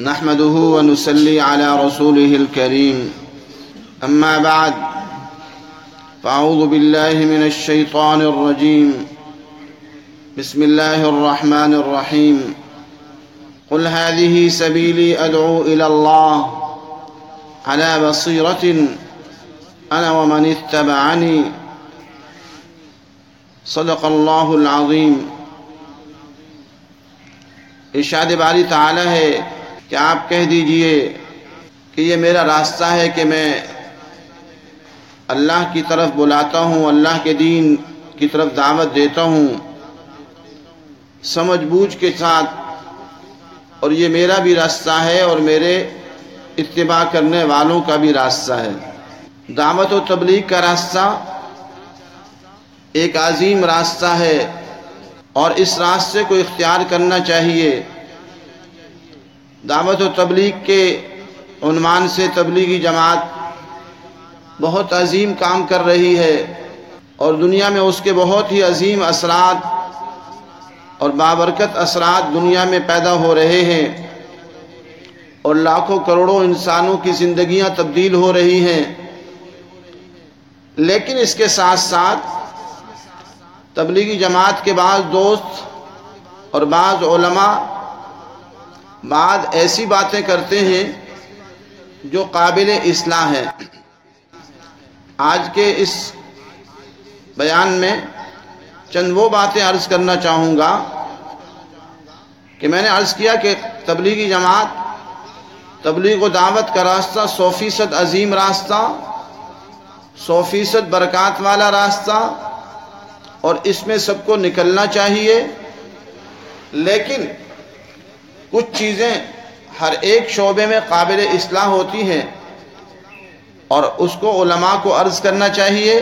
نحمده ونسلي على رسوله الكريم. أما بعد، فأعوذ بالله من الشيطان الرجيم. بسم الله الرحمن الرحيم. قل هذه سبيلي أدعو إلى الله على بصيرة أنا ومن اتبعني. صدق الله العظيم. ارشاد باری تعالی ہے کہ آپ کہہ دیجیے کہ یہ میرا راستہ ہے کہ میں اللہ کی طرف بلاتا ہوں، اللہ کے دین کی طرف دعوت دیتا ہوں۔ سمجھ بوجھ کے ساتھ اور یہ میرا بھی راستہ ہے اور میرے اتباع کرنے والوں کا بھی راستہ ہے۔ دعوت و تبلیغ کا راستہ ایک عظیم راستہ ہے اور اس راستے کو اختیار کرنا چاہیے۔ دعوت و تبلیغ کے عنوان سے تبلیغی جماعت بہت عظیم کام کر رہی ہے اور دنیا میں اس کے بہت ہی عظیم اثرات اور بابرکت اثرات دنیا میں پیدا ہو رہے ہیں اور لاکھوں کروڑوں انسانوں کی زندگیاں تبدیل ہو رہی ہیں۔ لیکن اس کے ساتھ ساتھ تبلیغی جماعت کے بعض دوست اور بعض علماء بعض ایسی باتیں کرتے ہیں جو قابل اصلاح ہے آج کے اس بیان میں چند وہ باتیں عرض کرنا چاہوں گا کہ میں نے عرض کیا کہ تبلیغی جماعت، تبلیغ و دعوت کا راستہ، سو فیصد عظیم راستہ، سو فیصد برکات والا راستہ، اور اس میں سب کو نکلنا چاہیے۔ لیکن کچھ چیزیں ہر ایک شعبے میں قابل اصلاح ہوتی ہیں اور اس کو علماء کو عرض کرنا چاہیے۔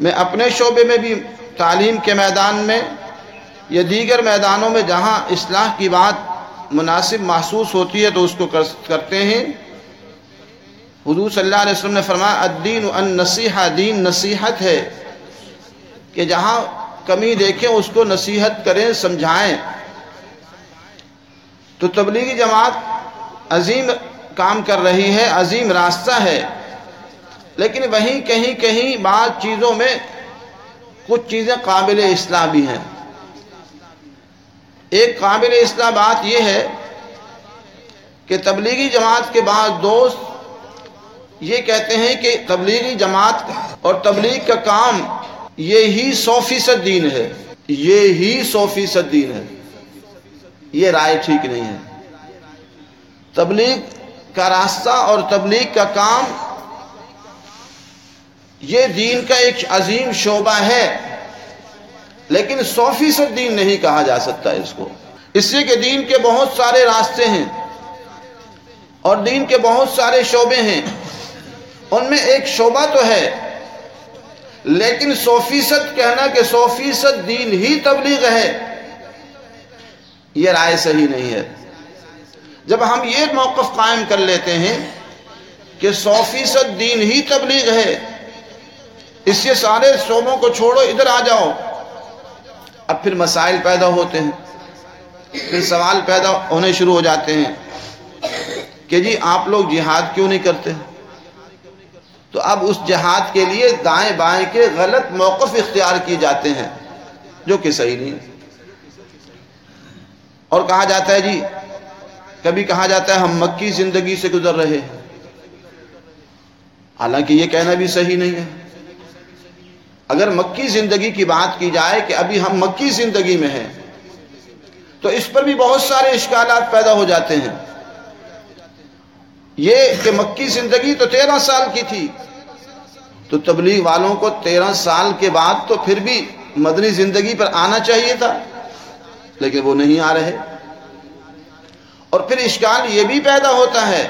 میں اپنے شعبے میں بھی تعلیم کے میدان میں یا دیگر میدانوں میں جہاں اصلاح کی بات مناسب محسوس ہوتی ہے تو اس کو کرتے ہیں۔ حضور صلی اللہ علیہ وسلم نے فرمایا، الدین ان نصیحہ دین نصیحت ہے کہ جہاں کمی دیکھیں اس کو نصیحت کریں، سمجھائیں۔ تو تبلیغی جماعت عظیم کام کر رہی ہے، عظیم راستہ ہے۔ لیکن وہیں کہیں کہیں بعض چیزوں میں کچھ چیزیں قابل اصلاح بھی ہیں۔ ایک قابل اصلاح بات یہ ہے کہ تبلیغی جماعت کے بعض دوست یہ کہتے ہیں کہ تبلیغی جماعت اور تبلیغ کا کام یہ سو فیصد دین ہے۔ یہ ہی سو فیصد دین ہے۔ یہ رائے ٹھیک نہیں ہے۔ تبلیغ کا راستہ اور تبلیغ کا کام یہ دین کا ایک عظیم شعبہ ہے، لیکن سو فیصد دین نہیں کہا جا سکتا اس کو۔ اس سے کہ دین کے بہت سارے راستے ہیں اور دین کے بہت سارے شعبے ہیں۔ ان میں ایک شعبہ تو ہے، لیکن سو فیصد کہنا کہ سو فیصد دین ہی تبلیغ ہے۔ یہ رائے صحیح نہیں ہے۔ جب ہم یہ موقف قائم کر لیتے ہیں کہ سو فیصد دین ہی تبلیغ ہے، اس سے سارے شعبوں کو چھوڑو، ادھر آ جاؤ۔ اب پھر مسائل پیدا ہوتے ہیں، پھر سوال پیدا ہونے شروع ہو جاتے ہیں کہ جی آپ لوگ جہاد کیوں نہیں کرتے؟ تو اب اس جہاد کے لیے دائیں بائیں کے غلط موقف اختیار کیے جاتے ہیں، جو کہ صحیح نہیں اور کہا جاتا ہے جی کبھی کہا جاتا ہے ہم مکی زندگی سے گزر رہے ہیں۔ حالانکہ یہ کہنا بھی صحیح نہیں ہے۔ اگر مکی زندگی کی بات کی جائے کہ ابھی ہم مکی زندگی میں ہیں، تو اس پر بھی بہت سارے اشکالات پیدا ہو جاتے ہیں۔ یہ کہ مکی زندگی تو تیرہ سال کی تھی، تو تبلیغ والوں کو تیرہ سال کے بعد تو پھر بھی مدنی زندگی پر آنا چاہیے تھا۔ لیکن وہ نہیں آ رہے۔ اور پھر اشکال یہ بھی پیدا ہوتا ہے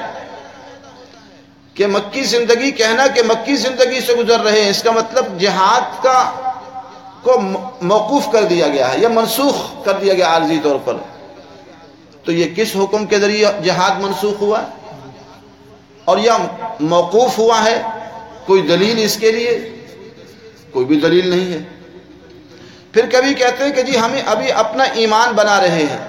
کہ مکی زندگی، کہنا کہ مکی زندگی سے گزر رہے ہیں، اس کا مطلب جہاد کا کو موقوف کر دیا گیا ہے یا منسوخ کر دیا گیا عارضی طور پر۔ تو یہ کس حکم کے ذریعے جہاد منسوخ ہوا؟ اور یا موقوف ہوا ہے؟ کوئی دلیل اس کے لیے؟ کوئی بھی دلیل نہیں ہے۔ پھر کبھی کہتے ہیں کہ جی ہمیں ابھی اپنا ایمان بنا رہے ہیں۔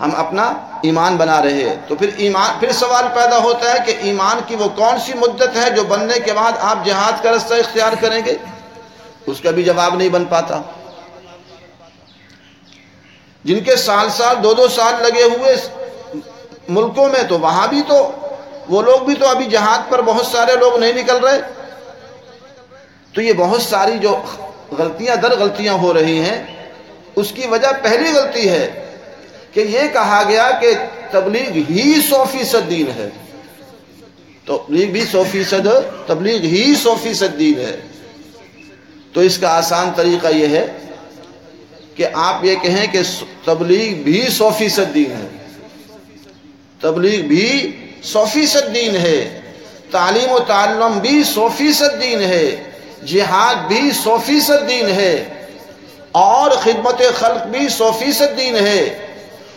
ہم اپنا ایمان بنا رہے ہیں۔ تو پھر ایمان، پھر سوال پیدا ہوتا ہے کہ ایمان کی وہ کون سی مدت ہے جو بننے کے بعد آپ جہاد کا رستہ اختیار کریں گے؟ اس کا بھی جواب نہیں بن پاتا۔ جن کے سال سال، دو دو سال لگے ہوئے ملکوں میں، تو وہاں بھی تو، وہ لوگ بھی تو ابھی جہاد پر بہت سارے لوگ نہیں نکل رہے۔ تو یہ بہت ساری جو غلطیاں در غلطیاں ہو رہی ہیں۔ اس کی وجہ پہلی غلطی ہے کہ یہ کہا گیا کہ تبلیغ ہی سو فیصد دین ہے۔ تبلیغ بھی سو فیصد، تبلیغ ہی سو فیصد دین ہے۔ تو اس کا آسان طریقہ یہ ہے کہ آپ یہ کہیں کہ تبلیغ بھی سو فیصد دین ہے۔ تبلیغ بھی سو فیصد دین ہے۔ تعلیم و تعلم بھی سو فیصد دین ہے۔ جہاد بھی سو فیصد دین ہے، اور خدمت خلق بھی سو فیصد دین ہے۔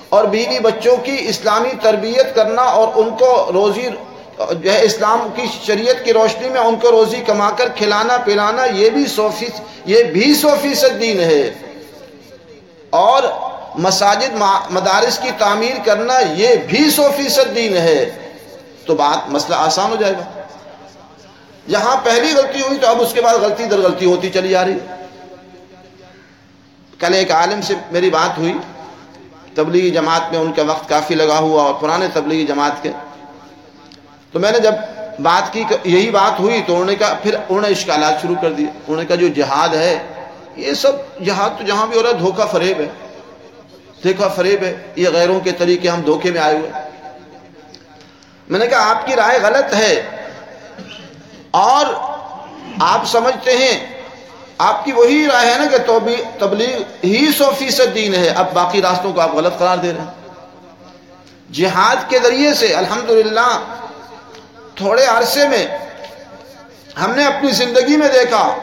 اور بیوی بچوں کی اسلامی تربیت کرنا اور ان کو روزی، جو ہے اسلام کی شریعت کی روشنی میں ان کو روزی کما کر کھلانا، پلانا، یہ بھی سو فیصد یہ بھی سو فیصد دین ہے۔ اور مساجد مدارس کی تعمیر کرنا، یہ بھی سو فیصد دین ہے۔ تو بات مسئلہ آسان ہو جائے گا۔ جہاں پہلی غلطی ہوئی تو اب اس کے بعد غلطی در غلطی ہوتی چلی جا رہی کل ایک عالم سے میری بات ہوئی۔ تبلیغی جماعت میں ان کا وقت کافی لگا ہوا اور پرانے تبلیغی جماعت کے۔ تو میں نے جب بات کی یہی بات ہوئی تو انہوں نے کہا، پھر انہوں نے اشکالات شروع کر دیے۔ انہوں نے کہا، جو جہاد ہے، یہ سب جہاد تو جہاں بھی ہو رہا ہے، دھوکہ فریب ہے۔ دھوکہ فریب ہے۔ یہ غیروں کے طریقے ہم دھوکے میں آئے ہوئے۔ میں نے کہا، آپ کی رائے غلط ہے۔ اور آپ سمجھتے ہیں، آپ کی وہی رائے ہے نا کہ تبلیغ ہی سو فیصد دین ہے۔ اب باقی راستوں کو آپ غلط قرار دے رہے ہیں۔ جہاد کے ذریعے سے الحمدللہ تھوڑے عرصے میں ہم نے اپنی زندگی میں دیکھا،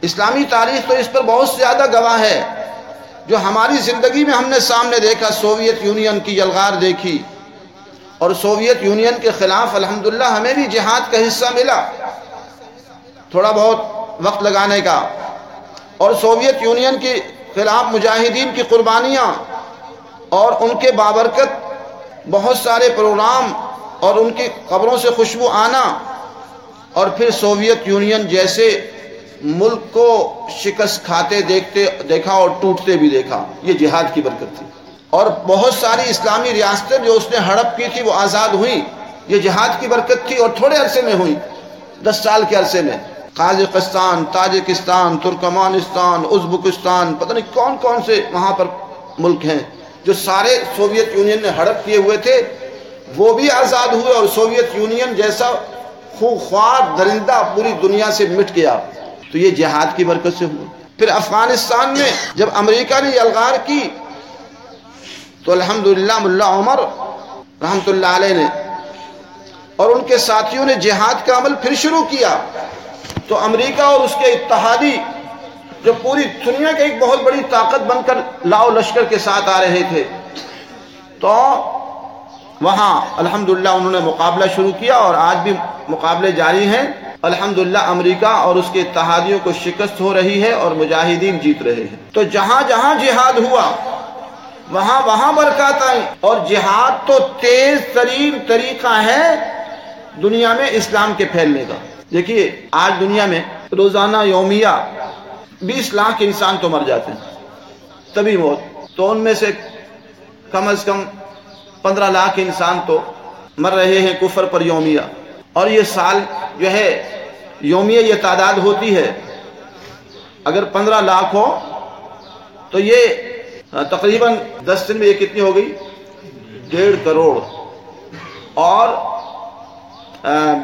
اسلامی تاریخ تو اس پر بہت زیادہ گواہ ہے۔ جو ہماری زندگی میں ہم نے سامنے دیکھا، سوویت یونین کی یلغار دیکھی۔ اور سوویت یونین کے خلاف الحمدللہ ہمیں بھی جہاد کا حصہ ملا۔ تھوڑا بہت وقت لگانے کا۔ اور سوویت یونین کے خلاف مجاہدین کی قربانیاں اور ان کے بابرکت، بہت سارے پروگرام اور ان کی قبروں سے خوشبو آنا اور پھر سوویت یونین جیسے ملک کو شکست کھاتے دیکھتے، دیکھا اور ٹوٹتے بھی دیکھا۔ یہ جہاد کی برکت تھی۔ اور بہت ساری اسلامی ریاستیں جو اس نے ہڑپ کی تھی، وہ آزاد ہوئیں۔ یہ جہاد کی برکت تھی اور تھوڑے عرصے میں ہوئی، دس سال کے عرصے میں۔ قازقستان، تاجکستان، ترکمانستان، ازبکستان، پتہ نہیں کون کون سے وہاں پر ملک ہیں جو سارے سوویت یونین نے ہڑپ کیے ہوئے تھے۔ وہ بھی آزاد ہوئے اور سوویت یونین جیسا خوار درندہ پوری دنیا سے مٹ گیا۔ تو یہ جہاد کی برکت سے ہوئے پھر افغانستان میں جب امریکہ نے یلغار کی تو الحمدللہ ملا عمر رحمت اللہ علیہ نے۔ اور ان کے ساتھیوں نے جہاد کا عمل پھر شروع کیا۔ تو امریکہ اور اس کے اتحادی جو پوری دنیا کے ایک بہت بڑی طاقت بن کر لاؤ لشکر کے ساتھ آ رہے تھے۔ تو وہاں الحمدللہ انہوں نے مقابلہ شروع کیا اور آج بھی مقابلے جاری ہیں۔ الحمدللہ امریکہ اور اس کے اتحادیوں کو شکست ہو رہی ہے اور مجاہدین جیت رہے ہیں۔ تو جہاں جہاں جہاد ہوا وہاں وہاں برکات آئی اور جہاد تو تیز ترین طریقہ ہے دنیا میں اسلام کے پھیلنے کا۔ دیکھیے، آج دنیا میں روزانہ یومیہ بیس لاکھ انسان تو مر جاتے ہیں۔ تبھی موت تو ان میں سے کم از کم پندرہ لاکھ انسان تو مر رہے ہیں کفر پر یومیہ۔ اور یہ سال جو ہے، یومیہ یہ تعداد ہوتی ہے۔ اگر پندرہ لاکھ ہو، تو یہ ہاں، تقریباً دس دن میں یہ کتنی ہو گئی؟ ڈیڑھ کروڑ۔ اور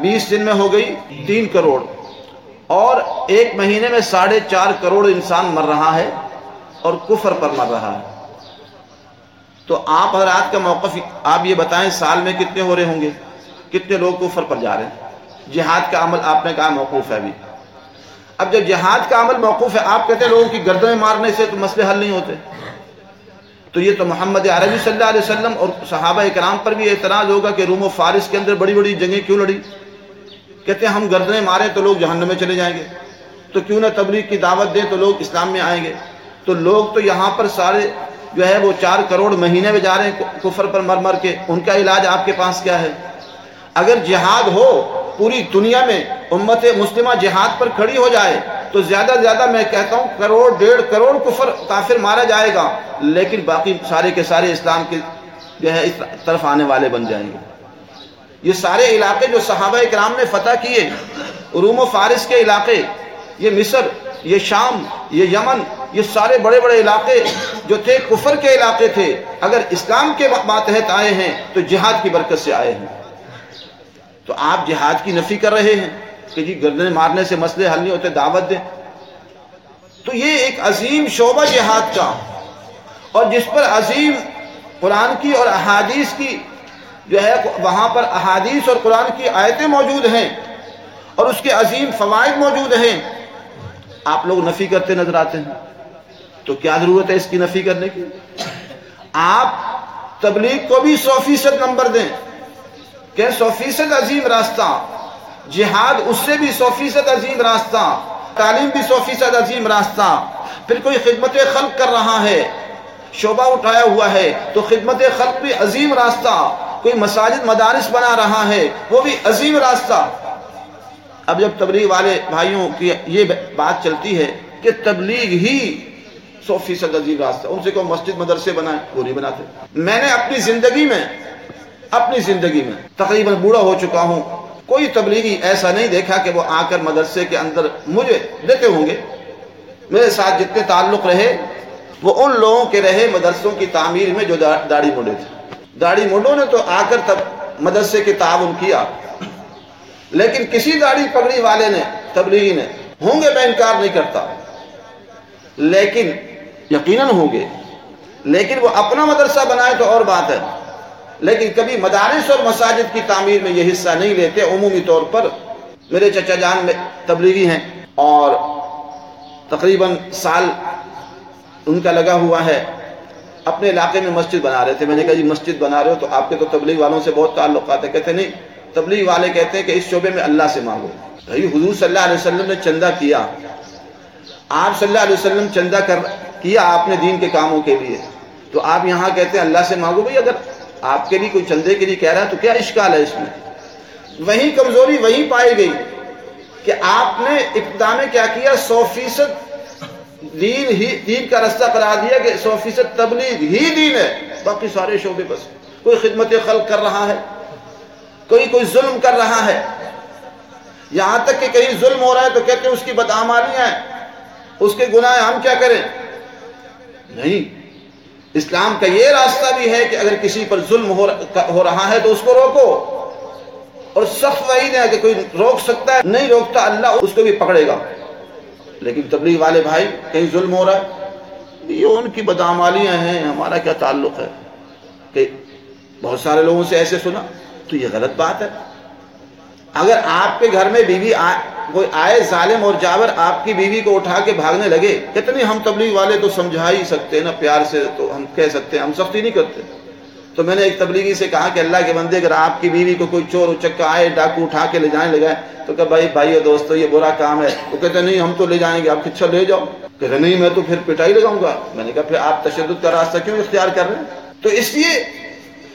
بیس دن میں ہو گئی تین کروڑ۔ اور ایک مہینے میں ساڑھے چار کروڑ انسان مر رہا ہے اور کفر پر مر رہا ہے۔ تو آپ حضرات کا موقف آپ یہ بتائیں، سال میں کتنے ہو رہے ہوں گے؟ کتنے لوگ کفر پر جا رہے ہیں؟ جہاد کا عمل آپ نے کہا موقوف ہے ابھی۔ اب جب جہاد کا عمل موقوف ہے، آپ کہتے ہیں لوگوں کی گردنیں مارنے سے تو مسئلے حل نہیں ہوتے۔ تو یہ تو محمد عربی صلی اللہ علیہ وسلم اور صحابہ اکرام پر بھی اعتراض ہوگا کہ روم و فارس کے اندر بڑی بڑی جنگیں کیوں لڑی؟ کہتے ہیں ہم گردنیں ماریں تو لوگ جہنم میں چلے جائیں گے۔ تو کیوں نہ تبلیغ کی دعوت دیں تو لوگ اسلام میں آئیں گے۔ تو لوگ تو یہاں پر سارے جو ہے وہ چار کروڑ مہینے میں جا رہے ہیں کفر پر مر مر کے۔ ان کا علاج آپ کے پاس کیا ہے؟ اگر جہاد ہو پوری دنیا میں امت مسلمہ جہاد پر کھڑی ہو جائے تو زیادہ زیادہ میں کہتا ہوں کروڑ، ڈیڑھ کروڑ کفر کافر مارا جائے گا، لیکن باقی سارے کے سارے اسلام کے جو ہے اس طرف آنے والے بن جائیں گے۔ یہ سارے علاقے جو صحابہ اکرام نے فتح کیے، روم و فارس کے علاقے، یہ مصر، یہ شام، یہ یمن، یہ سارے بڑے بڑے علاقے جو تھے، کفر کے علاقے تھے، اگر اسلام کے ماتحت آئے ہیں تو جہاد کی برکت سے آئے ہیں۔ تو آپ جہاد کی نفی کر رہے ہیں۔ کہ جی گردنے مارنے سے مسئلے حل نہیں ہوتے، دعوت دیں۔ تو یہ ایک عظیم شعبہ جہاد کا۔ اور جس پر عظیم قرآن کی اور احادیث کی جو ہے، وہاں پر احادیث اور قرآن کی آیتیں موجود ہیں۔ اور اس کے عظیم فوائد موجود ہیں۔ آپ لوگ نفی کرتے نظر آتے ہیں۔ تو کیا ضرورت ہے اس کی نفی کرنے کی؟ آپ تبلیغ کو بھی سو فیصد نمبر دیں۔ کہ سو فیصد عظیم راستہ جہاد اس سے بھی سو فیصد عظیم راستہ، تعلیم بھی سو فیصد عظیم راستہ۔ پھر کوئی خدمت خلق کر رہا ہے، شعبہ اٹھایا ہوا ہے، تو خدمت خلق بھی عظیم راستہ۔ کوئی مساجد، مدارس بنا رہا ہے، وہ بھی عظیم راستہ۔ اب جب تبلیغ والے بھائیوں کی یہ بات چلتی ہے کہ تبلیغ ہی سو فیصد عظیم راستہ، ان سے کوئی مسجد، مدرسے بنائے وہ نہیں بناتے۔ میں نے اپنی زندگی میں، اپنی زندگی میں تقریباً بوڑھا ہو چکا ہوں۔ کوئی تبلیغی ایسا نہیں دیکھا کہ وہ آ کر مدرسے کے اندر مجھے دیتے ہوں گے۔ میرے ساتھ جتنے تعلق رہے، وہ ان لوگوں کے رہے مدرسوں کی تعمیر میں جو داڑھی موڑے تھے۔ داڑھی موڈوں نے تو آ کر تب مدرسے کے تعاون کیا۔ لیکن کسی داڑھی پگڑی والے نے، تبلیغی نے، ہوں گے میں انکار نہیں کرتا۔ لیکن یقیناً ہوں گے۔ لیکن وہ اپنا مدرسہ بنائے تو اور بات ہے۔ لیکن کبھی مدارس اور مساجد کی تعمیر میں یہ حصہ نہیں لیتے، عمومی طور پر میرے چچا جان میں تبلیغی ہیں اور تقریباً سال ان کا لگا ہوا ہے، اپنے علاقے میں مسجد بنا رہے تھے۔ میں نے کہا جی مسجد بنا رہے ہو تو آپ کے تو تبلیغ والوں سے بہت تعلقات ہیں۔ کہتے نہیں، تبلیغ والے کہتے ہیں کہ اس شعبے میں اللہ سے مانگو۔ بھائی، حضور صلی اللہ علیہ وسلم نے چندہ کیا۔ آپ صلی اللہ علیہ وسلم چندہ کر، کیا آپ نے دین کے کاموں کے لیے؟ تو آپ یہاں کہتے ہیں، اللہ سے مانگو۔ بھائی، اگر آپ کے لیے کوئی چندے کے لیے کہہ رہا ہے تو کیا اشکال ہے اس میں؟ وہی کمزوری وہی پائی گئی کہ آپ نے ابتدا میں کیا کیا؟ سو فیصد دین ہی دین کا رستہ کرا دیا کہ سو فیصد تبلیغ ہی دین ہے۔ باقی سارے شعبے بس۔ کوئی خدمت خلق کر رہا ہے، کوئی کوئی ظلم کر رہا ہے۔ یہاں تک کہ کہیں ظلم ہو رہا ہے تو کہتے ہیں اس کی بدعمالیاں ہیں۔ اس کے گناہ ہم کیا کریں؟ نہیں۔ اسلام کا یہ راستہ بھی ہے کہ اگر کسی پر ظلم ہو رہا ہے تو اس کو روکو۔ اور سخت وہی نہیں ہے کہ کوئی روک سکتا ہے، نہیں روکتا اللہ اس کو بھی پکڑے گا۔ لیکن تبلیغ والے بھائی، کہیں ظلم ہو رہا ہے، یہ ان کی بدعمالیاں ہیں، ہمارا کیا تعلق ہے؟ کہ بہت سارے لوگوں سے ایسے سنا، تو یہ غلط بات ہے۔ اگر آپ کے گھر میں بیوی کوئی آئے ظالم اور جاور آپ کی بیوی کو اٹھا کے بھاگنے لگے، کتنی ہم تبلیغ والے تو سمجھا ہی سکتے ہیں نا، پیار سے تو ہم کہہ سکتے ہیں، ہم سختی نہیں کرتے۔ تو میں نے ایک تبلیغی سے کہا کہ اللہ کے بندے، اگر آپ کی بیوی کو کوئی چور اچکا آئے، ڈاکو اٹھا کے لے جانے لگا تو کہ بھائی بھائی اور دوستو، یہ برا کام ہے۔ وہ کہتے نہیں، ہم تو لے جائیں گے، آپ کچھ لے جاؤ۔ کہتے نہیں، میں تو پھر پٹائی لگاؤں گا۔ میں نے کہا، پھر آپ تشدد کا راستہ کیوں اختیار کر رہے ہیں؟ تو اس لیے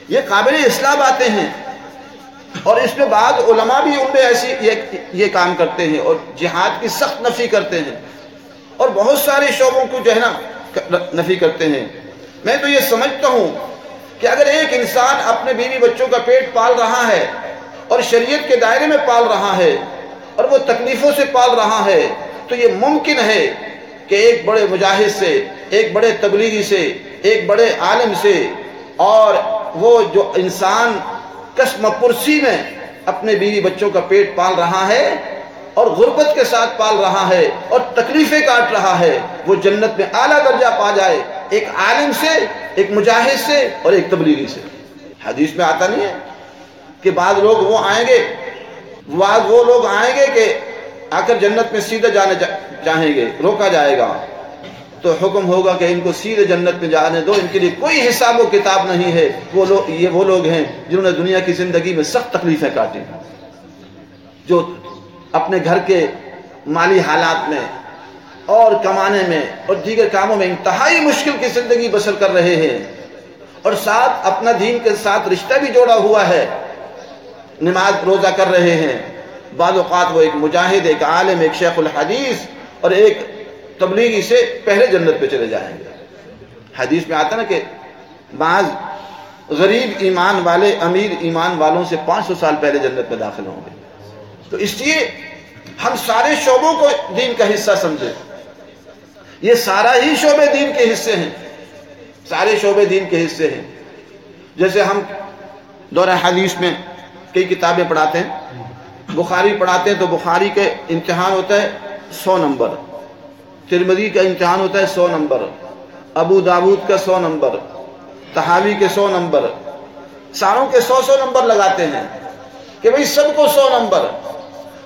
یہ قابل اصلاح باتیں ہیں۔ اور اس میں بعض علماء بھی ان میں ایسی یہ کام کرتے ہیں اور جہاد کی سخت نفی کرتے ہیں اور بہت سارے شعبوں کو جو ہے نا، نفی کرتے ہیں۔ میں تو یہ سمجھتا ہوں کہ اگر ایک انسان اپنے بیوی بچوں کا پیٹ پال رہا ہے اور شریعت کے دائرے میں پال رہا ہے اور وہ تکلیفوں سے پال رہا ہے، تو یہ ممکن ہے کہ ایک بڑے مجاہد سے، ایک بڑے تبلیغی سے، ایک بڑے عالم سے اور وہ جو انسان کسم پرسی میں اپنے بیوی بچوں کا پیٹ پال رہا ہے اور غربت کے ساتھ پال رہا ہے اور تکلیفیں کاٹ رہا ہے، وہ جنت میں اعلیٰ درجہ پا جائے، ایک عالم سے، ایک مجاہد سے اور ایک تبلیغی سے۔ حدیث میں آتا نہیں ہے کہ بعض لوگ وہ آئیں گے، بعض وہ لوگ آئیں گے کہ آ کر جنت میں سیدھے جانے چاہیں گے، روکا جائے گا۔ تو حکم ہوگا کہ ان کو سیدھے جنت میں جانے دو۔ ان کے لیے کوئی حساب و کتاب نہیں ہے۔ وہ لوگ یہ وہ لوگ ہیں جنہوں نے دنیا کی زندگی میں سخت تکلیفیں کاٹی جو اپنے گھر کے مالی حالات میں اور کمانے میں اور دیگر کاموں میں انتہائی مشکل کی زندگی بسر کر رہے ہیں۔ اور ساتھ اپنا دین کے ساتھ رشتہ بھی جوڑا ہوا ہے۔ نماز روزہ کر رہے ہیں۔ بعض اوقات وہ ایک مجاہد، ایک عالم، ایک شیخ الحدیث اور ایک تبلیغی سے پہلے جنت پہ چلے جائیں گے۔ حدیث میں آتا نا کہ بعض غریب ایمان والے، امیر ایمان والوں سے پانچ سو سال پہلے جنت میں داخل ہوں گے۔ تو اس لیے ہم سارے شعبوں کو دین کا حصہ سمجھے۔ یہ سارا ہی شعبے دین کے حصے ہیں۔ سارے شعبے دین کے حصے ہیں۔ جیسے ہم دورہ حدیث میں کئی کتابیں پڑھاتے ہیں۔ بخاری پڑھاتے ہیں تو بخاری کے امتحان ہوتا ہے سو نمبر۔ ترمدی کا امتحان ہوتا ہے سو نمبر، ابو داود کا سو نمبر تحاوی کے سو نمبر، ساروں کے سو سو نمبر لگاتے ہیں کہ بھئی سب کو سو نمبر۔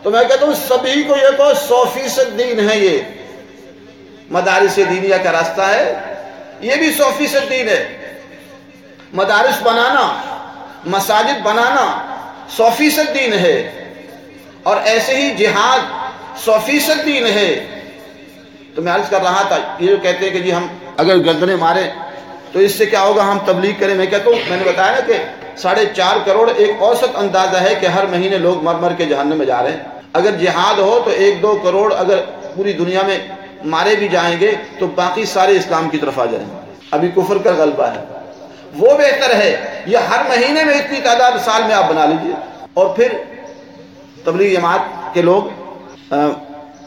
تو میں کہتا ہوں سبھی کو یہ کہو، سو فیصد دین ہے یہ۔ مدارس دینیا کا راستہ ہے، یہ بھی سو فیصد دین ہے۔ مدارس بنانا، مساجد بنانا سو فیصد دین ہے۔ اور ایسے ہی جہاد سو فیصد دین ہے۔ تو میں عرض کر رہا تھا، یہ جو کہتے ہیں کہ جی ہم اگر گردنے مارے تو اس سے کیا ہوگا؟ ہم تبلیغ کریں۔ میں کہتا ہوں، میں نے بتایا نا کہ ساڑھے چار کروڑ ایک اوسط اندازہ ہے کہ ہر مہینے لوگ مر مر کے جہنم میں جا رہے ہیں۔ اگر جہاد ہو تو ایک دو کروڑ اگر پوری دنیا میں مارے بھی جائیں گے، تو باقی سارے اسلام کی طرف آ جائیں۔ گے ابھی کفر کا غلبہ ہے۔ وہ بہتر ہے، یہ ہر مہینے میں اتنی تعداد سال میں آپ بنا لیجیے۔ اور پھر تبلیغ جماعت کے لوگ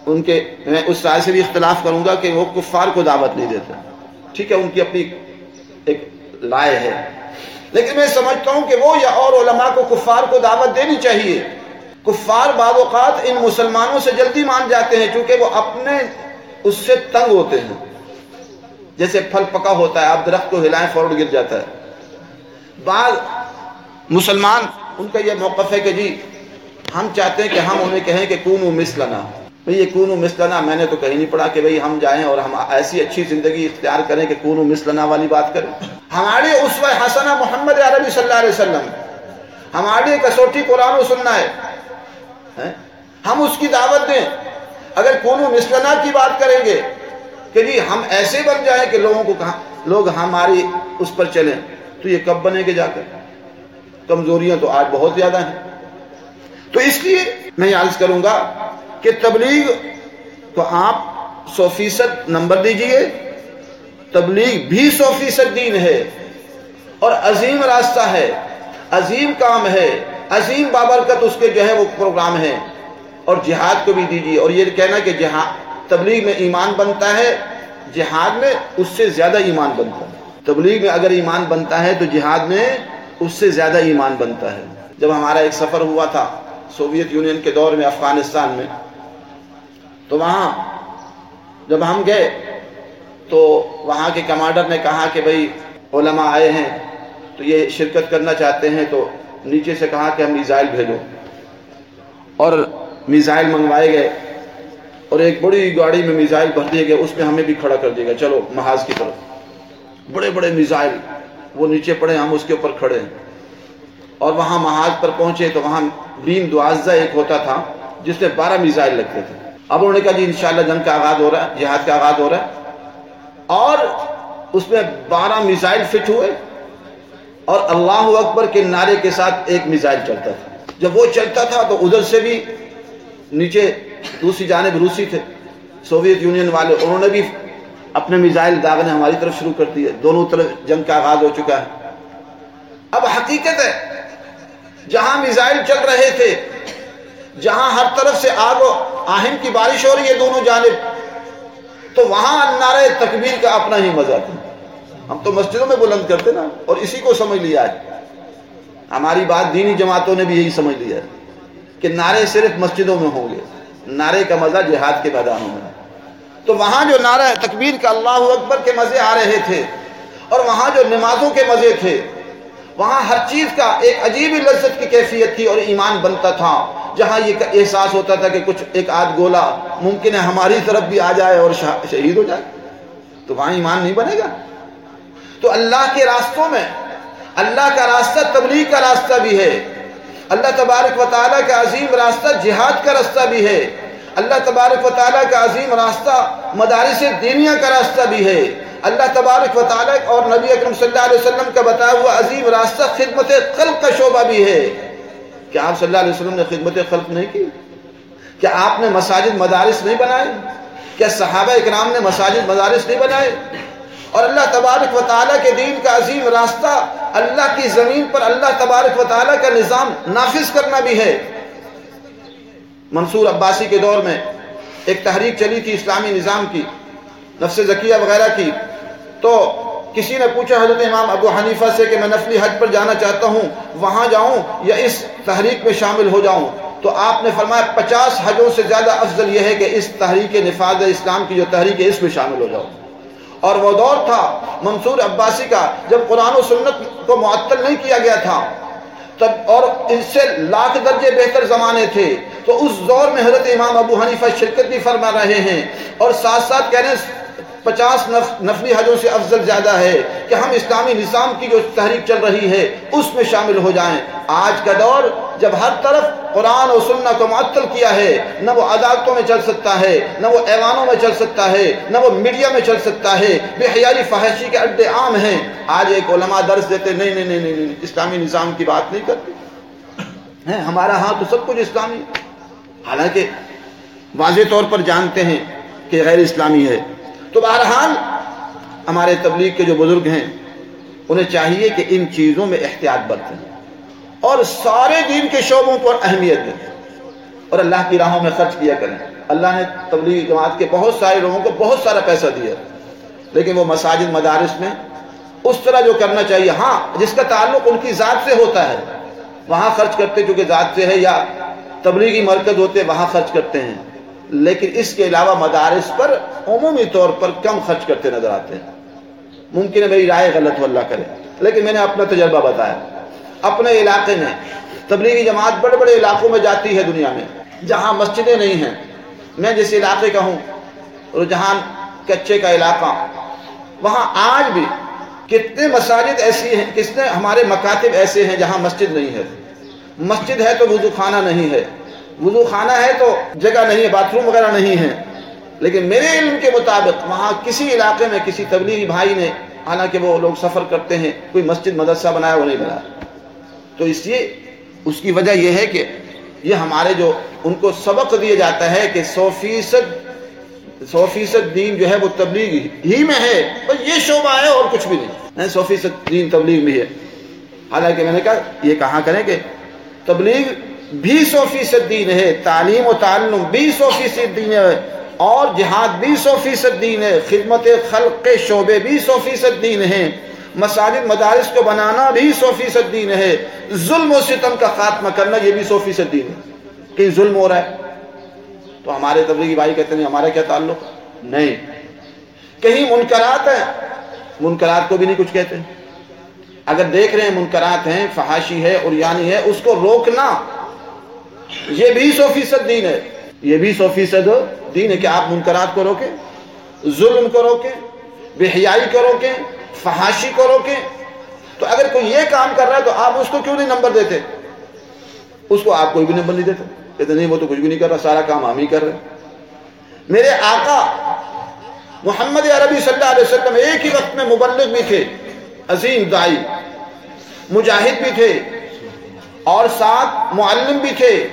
ان کے میں اس رائے سے بھی اختلاف کروں گا کہ وہ کفار کو دعوت نہیں دیتے۔ ٹھیک ہے، ان کی اپنی ایک لائے ہے۔ لیکن میں سمجھتا ہوں کہ وہ یا اور علماء کو کفار کو دعوت دینی چاہیے۔ کفار بعض اوقات ان مسلمانوں سے جلدی مان جاتے ہیں چونکہ وہ اپنے اس سے تنگ ہوتے ہیں۔ جیسے پھل پکا ہوتا ہے، آپ درخت کو ہلائیں، فوراً گر جاتا ہے۔ بعض مسلمان، ان کا یہ موقف ہے کہ جی ہم چاہتے ہیں کہ ہم انہیں کہیں کہ کون مثلنا۔ بھئی یہ کون مثلنا، میں نے تو کہیں نہیں پڑھا کہ بھئی ہم جائیں اور ہم ایسی اچھی زندگی اختیار کریں کہ کون مثلنا والی بات کریں۔ ہمارے اسوہ حسنہ محمد عربی صلی اللہ علیہ وسلم ہماری کسوٹی قرآن و سننا ہے ہم اس کی دعوت دیں۔ اگر کون مثلنا کی بات کریں گے کہ جی ہم ایسے بن جائیں کہ لوگوں کو کہاں، لوگ ہماری اس پر چلیں، تو یہ کب بنے گے جا کر؟ کمزوریاں تو آج بہت زیادہ ہیں۔ تو اس لیے میں عرض کروں گا کہ تبلیغ کو آپ سو فیصد نمبر دیجیے۔ تبلیغ بھی سو فیصد دین ہے۔ اور عظیم راستہ ہے۔ عظیم کام ہے۔ عظیم بابرکت اس کے جو ہے وہ پروگرام ہے اور جہاد کو بھی دیجیے اور یہ کہنا کہ جہاد، تبلیغ میں ایمان بنتا ہے۔ جہاد میں اس سے زیادہ ایمان بنتا ہے۔ تبلیغ میں اگر ایمان بنتا ہے تو جہاد میں اس سے زیادہ ایمان بنتا ہے۔ جب ہمارا ایک سفر ہوا تھا سوویت یونین کے دور میں، افغانستان میں تو وہاں جب ہم گئے تو وہاں کے کمانڈر نے کہا کہ بھئی علماء آئے ہیں تو یہ شرکت کرنا چاہتے ہیں تو نیچے سے کہا کہ ہم میزائل بھیجو۔ اور میزائل منگوائے گئے اور ایک بڑی گاڑی میں میزائل بھر دیے گئے، اس میں ہمیں بھی کھڑا کر دیا گیا چلو، محاذ کی طرف۔ بڑے بڑے میزائل، وہ نیچے پڑے، ہم اس کے اوپر کھڑے ہیں۔ اور وہاں محاذ پر پہنچے تو وہاں بیم دوازدہ ایک ہوتا تھا، جس میں بارہ میزائل لگتے تھے۔ اب انہوں نے کہا جی انشاءاللہ جنگ کا آغاز ہو رہا ہے، جہاد کا آغاز ہو رہا ہے۔ اور اس میں بارہ میزائل فٹ ہوئے اور اللہ اکبر کے نعرے کے ساتھ ایک میزائل چلتا تھا۔ جب وہ چلتا تھا تو ادھر سے بھی نیچے دوسری جانب روسی تھے، سوویت یونین والے، انہوں نے بھی اپنے میزائل داغنے ہماری طرف شروع کر دی ہے دونوں طرف جنگ کا آغاز ہو چکا ہے۔ اب حقیقت ہے، جہاں میزائل چل رہے تھے جہاں ہر طرف سے آگ و آہن کی بارش ہو رہی ہے دونوں جانب، تو وہاں نعرہ تکبیر کا اپنا ہی مزہ تھا۔ ہم تو مسجدوں میں بلند کرتے نا، اور اسی کو سمجھ لیا ہے۔ ہماری بات دینی جماعتوں نے بھی یہی سمجھ لیا ہے کہ نعرے صرف مسجدوں میں ہوں گے، نعرے کا مزہ جہاد کے میدانوں میں۔ تو وہاں جو نعرہ تکبیر کا اللہ اکبر کے مزے آ رہے تھے، اور وہاں جو نمازوں کے مزے تھے، وہاں ہر چیز کا ایک عجیب لذت کی کیفیت تھی اور ایمان بنتا تھا۔ جہاں یہ احساس ہوتا تھا کہ کچھ ایک آدھ گولا ممکن ہے ہماری طرف بھی آ جائے اور شہید ہو جائے، تو وہاں ایمان نہیں بنے گا۔ تو اللہ کے راستوں میں، اللہ کا راستہ تبلیغ کا راستہ بھی ہے۔ اللہ تبارک و تعالیٰ کا عظیم راستہ جہاد کا راستہ بھی ہے۔ اللہ تبارک و تعالیٰ کا عظیم راستہ مدارس دینیا کا راستہ بھی ہے۔ اللہ تبارک و تعالیٰ اور نبی اکرم صلی اللہ علیہ وسلم کا بتایا ہوا عظیم راستہ خدمت خلق کا شعبہ بھی ہے۔ کیا آپ صلی اللہ علیہ وسلم نے خدمت خلق نہیں کی؟ کیا آپ نے مساجد مدارس نہیں بنائے؟ کیا صحابہ اکرام نے مساجد مدارس نہیں بنائے؟ اور اللہ تبارک و تعالیٰ کے دین کا عظیم راستہ اللہ کی زمین پر اللہ تبارک و تعالیٰ کا نظام نافذ کرنا بھی ہے۔ منصور عباسی کے دور میں ایک تحریک چلی تھی اسلامی نظام کی، نفس ذکیہ وغیرہ کی۔ تو کسی نے پوچھا حضرت امام ابو حنیفہ سے کہ میں نفلی حج پر جانا چاہتا ہوں، وہاں جاؤں یا اس تحریک میں شامل ہو جاؤں؟ تو آپ نے فرمایا پچاس حجوں سے زیادہ افضل یہ ہے کہ اس تحریک نفاذ اسلام کی جو تحریک ہے اس میں شامل ہو جاؤ اور وہ دور تھا منصور عباسی کا، جب قرآن و سنت کو معطل نہیں کیا گیا تھا، تب اور اس سے لاکھ درجے بہتر زمانے تھے، تو اس دور میں حضرت امام ابو حنیفہ شرکت بھی فرما رہے ہیں۔ اور ساتھ ساتھ کہہ رہے ہیں پچاس نفلی حجوں سے افضل زیادہ ہے کہ ہم اسلامی نظام کی جو تحریک چل رہی ہے، اس میں شامل ہو جائیں۔ آج کا دور جب ہر طرف قرآن و سننا کو معطل کیا ہے، نہ وہ عدالتوں میں چل سکتا ہے، نہ وہ ایوانوں میں چل سکتا ہے، نہ وہ میڈیا میں چل سکتا ہے۔ بے حیائی فحشی کے اڈے عام ہیں۔ آج ایک علماء درس دیتے نہیں نہیں نہیں نہیں اسلامی نظام کی بات نہیں کرتے۔ ہمارا ہاں تو سب کچھ اسلامی حالانکہ واضح طور پر جانتے ہیں کہ غیر اسلامی ہے۔ تو بہرحال ہمارے تبلیغ کے جو بزرگ ہیں، انہیں چاہیے کہ ان چیزوں میں احتیاط برتیں۔ اور سارے دین کے شعبوں پر اہمیت دیں۔ اور اللہ کی راہوں میں خرچ کیا کریں۔ اللہ نے تبلیغ جماعت کے بہت سارے لوگوں کو بہت سارا پیسہ دیا۔ لیکن وہ مساجد، مدارس میں اس طرح جو کرنا چاہیے ہاں جس کا تعلق ان کی ذات سے ہوتا ہے، وہاں خرچ کرتے چونکہ ذات سے ہے یا تبلیغی مرکز ہوتے، وہاں خرچ کرتے ہیں۔ لیکن اس کے علاوہ مدارس پر عمومی طور پر کم خرچ کرتے نظر آتے ہیں۔ ممکن ہے میری رائے غلط ہو، اللہ کرے۔ لیکن میں نے اپنا تجربہ بتایا۔ اپنے علاقے میں تبلیغی جماعت بڑے بڑے علاقوں میں جاتی ہے دنیا میں، جہاں مسجدیں نہیں ہیں۔ میں جس علاقے کا ہوں، رجحان کچے کا علاقہ، وہاں آج بھی کتنے مساجد ایسی ہیں، کتنے ہمارے مکاتب ایسے ہیں جہاں مسجد نہیں ہے۔ مسجد ہے تو وضو خانہ نہیں ہے۔ وضو خانہ ہے تو جگہ نہیں ہے، باتھ روم وغیرہ نہیں ہے۔ لیکن میرے علم کے مطابق وہاں کسی علاقے میں کسی تبلیغی بھائی نے، حالانکہ وہ لوگ سفر کرتے ہیں، کوئی مسجد، مدرسہ بنایا، وہ نہیں بنایا تو اس لیے اس کی وجہ یہ ہے کہ یہ ہمارے جو، ان کو سبق دیا جاتا ہے کہ سو فیصد سو فیصد دین جو ہے وہ تبلیغ ہی میں ہے۔ بس یہ شعبہ ہے اور کچھ بھی نہیں۔ سو فیصد دین تبلیغ میں ہے۔ حالانکہ میں نے کہا، یہ کہاں کریں کہ تبلیغ بھی سو فیصد دین ہے، تعلیم و تعلم بھی سو فیصد دین ہے اور جہاد بھی سو فیصد دین ہے، خدمت خلق کے شعبے بھی سو فیصد دین ہیں مساجد، مدارس کو بنانا بھی سو فیصد دین ہے، ظلم و ستم کا خاتمہ کرنا یہ بھی سو فیصد دین ہے۔ کہ ظلم ہو رہا ہے؟ تو ہمارے تبلیغی بھائی کہتے ہیں ہمارا کیا تعلق؟ نہیں۔ کہیں منکرات ہیں؟ منکرات کو بھی نہیں کچھ کہتے۔ اگر دیکھ رہے ہیں، منکرات ہیں، فحاشی ہے اور یعنی ہے، اس کو روکنا یہ بھی سو فیصد دین ہے۔ یہ بھی سو فیصد دین ہے کہ آپ منکرات کو روکیں، ظلم کو روکیں بے حیائی کو روکیں، فحاشی کو روکیں۔ تو اگر کوئی یہ کام کر رہا ہے تو آپ اس کو کیوں نہیں نمبر دیتے؟ اس کو آپ کوئی بھی نمبر نہیں دیتے۔ کہتے نہیں، وہ تو کچھ بھی نہیں کر رہا، سارا کام ہم ہی کر رہے میرے آقا محمد عربی صلی اللہ علیہ وسلم ایک ہی وقت میں مبلغ بھی تھے، عظیم دائی، مجاہد بھی تھے، اور ساتھ معلم بھی تھے۔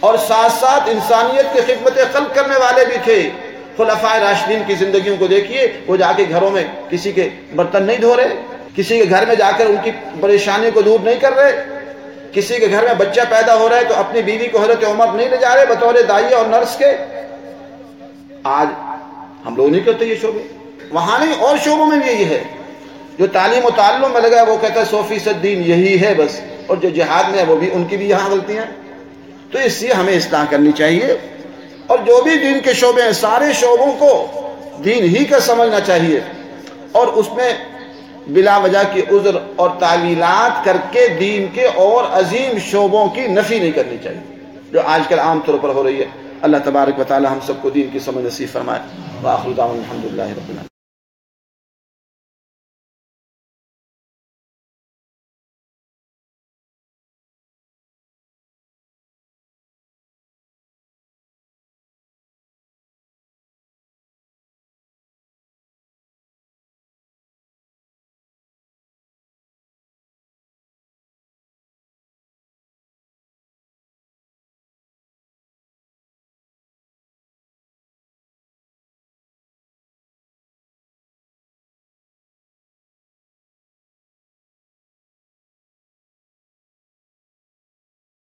اور ساتھ ساتھ انسانیت کے خدمت خلق کرنے والے بھی تھے۔ خلفائے راشدین کی زندگیوں کو دیکھیے، وہ جا کے گھروں میں کسی کے برتن نہیں دھو رہے، کسی کے گھر میں جا کر ان کی پریشانی کو دور نہیں کر رہے، کسی کے گھر میں بچہ پیدا ہو رہا ہے تو اپنی بیوی کو حضرت عمر نہیں لے جا رہے بطور دائی اور نرس کے۔ آج ہم لوگ نہیں کرتے یہ شعبے۔ وہاں نہیں، اور شعبوں میں بھی یہی ہے۔ جو تعلیم و تعلم میں لگا ہے، وہ کہتا ہے سو فیصد دین یہی ہے بس، اور جو جہاد میں ہے، وہ بھی ان کی بھی یہاں غلطیاں تو اس لیے ہمیں اصلاح کرنی چاہیے اور جو بھی دین کے شعبے ہیں، سارے شعبوں کو دین ہی کا سمجھنا چاہیے اور اس میں بلا وجہ کی عذر اور تعلیلات کر کے دین کے اور عظیم شعبوں کی نفی نہیں کرنی چاہیے، جو آج کل عام طور پر ہو رہی ہے۔ اللہ تبارک و تعالی ہم سب کو دین کی سمجھ نصیب فرمائے۔ الحمد للہ رب